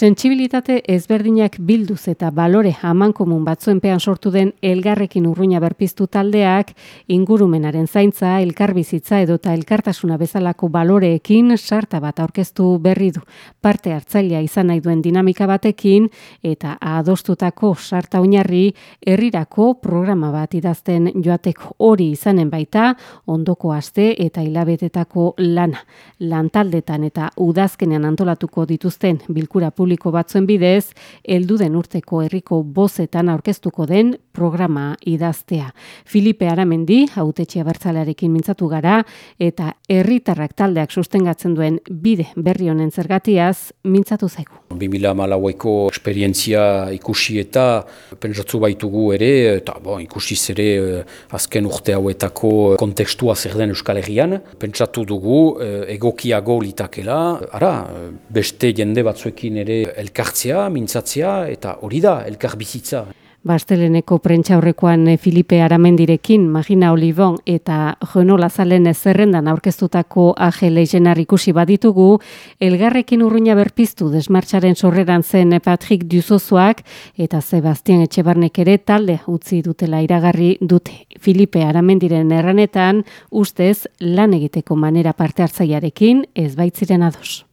Sentsibilitate ezberdinak bilduz eta balore haman komun batzuenpean sortu den elgarrekin urruina berpiztu taldeak ingurumenaren zaintza, elkarbizitza edota elkartasuna bezalako baloreekin sarta bat aurkeztu berri du. Parte hartzailea izan nahi duen dinamika batekin eta adostutako sarta oinarri herrirako programa bat idazten joateko hori izanen baita ondoko aste eta hilabetetako lana. Lantaldetan eta udazkenean antolatuko dituzten bilkura publiko batzuen bidez, heldu den urteko herriko bozetan aurkeztuko den programa idaztea. Filipe Aramendi, hautetxe abertzalearekin mintzatu gara, eta herritarrak taldeak sustengatzen duen bide berri honen zergatiaz mintzatu zaigu. 2000 malaueko esperientzia ikusi eta pentsatzu baitugu ere, eta bo, ikusi zere eh, azken urte hauetako kontekstua zer den Euskal Herrian, pentsatu dugu eh, egokiago litakela, ara, beste jende batzuekin ere elkartzea, mintzatzea, eta hori da, elkar bizitza. Basteleneko prentza horrekoan eh, Filipe Aramendirekin, Magina Olibon eta Jono Lazalen zerrendan aurkeztutako AGL ikusi baditugu, elgarrekin urruina berpiztu desmartxaren sorreran zen Patrick Duzozuak eta Sebastian Etxebarnek ere talde utzi dutela iragarri dute. Filipe Aramendiren erranetan, ustez lan egiteko manera parte hartzaiarekin ez baitziren ados.